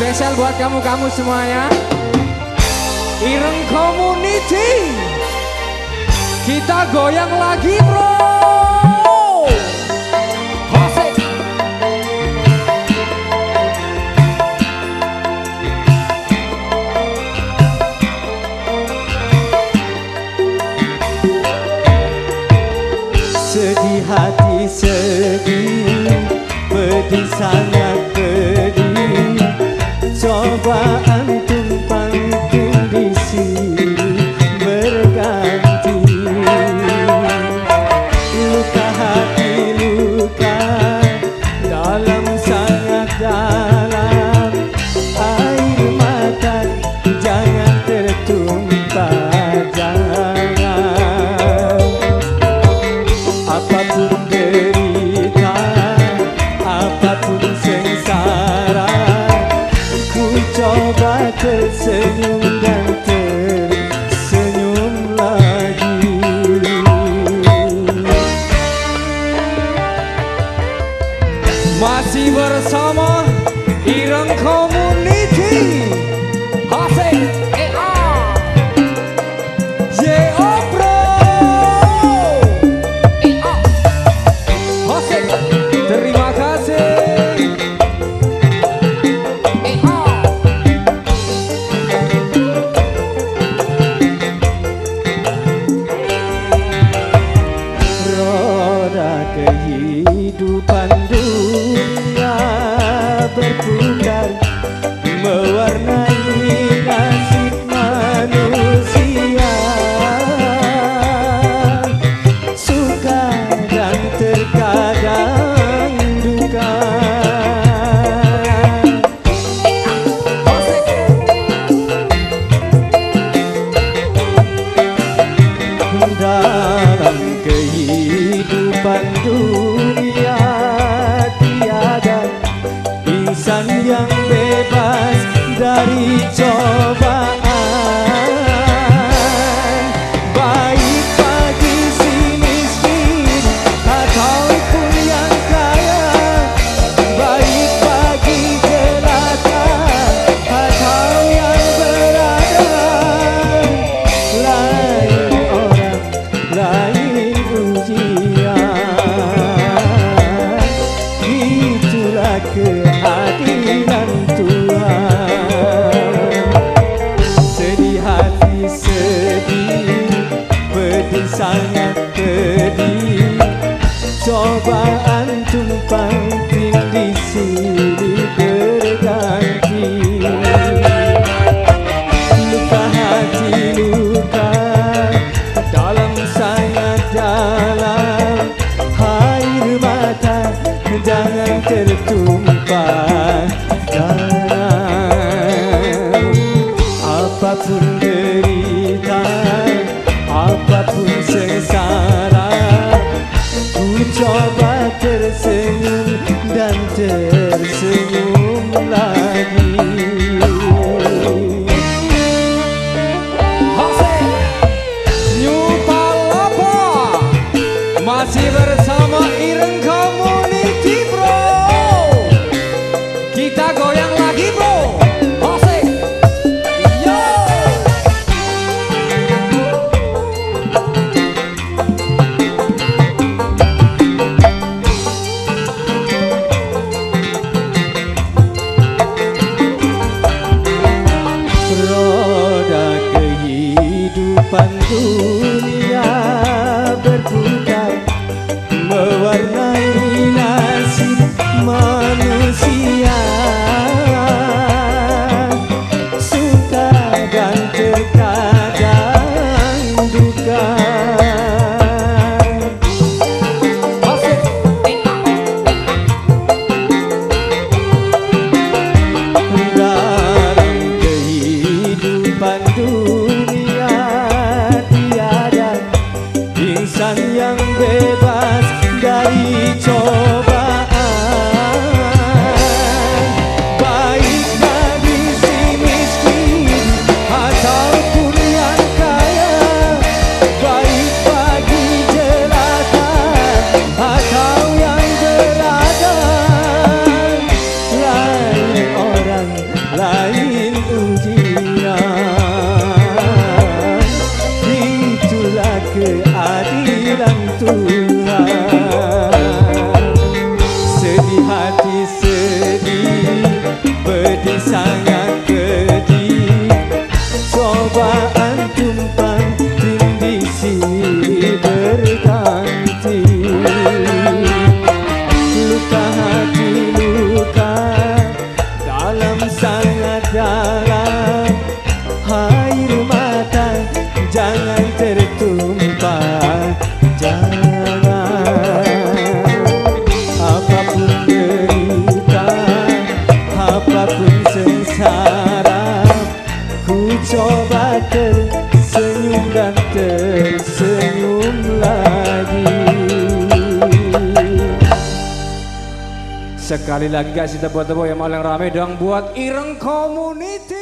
Spesial buat kamu-kamu semuanya. Ireng Community. Kita goyang lagi bro. Sedih hati sedih pedih sang 晚安 kehidupan. Maricho coba tersenyum dan tersenyum lagi. Masih bersama tunga Sedih hati sedih Pedih sangat pedih Coba antum pantin Sekali lagi guys kita buat tepuk yang paling rame dong buat Ireng Community.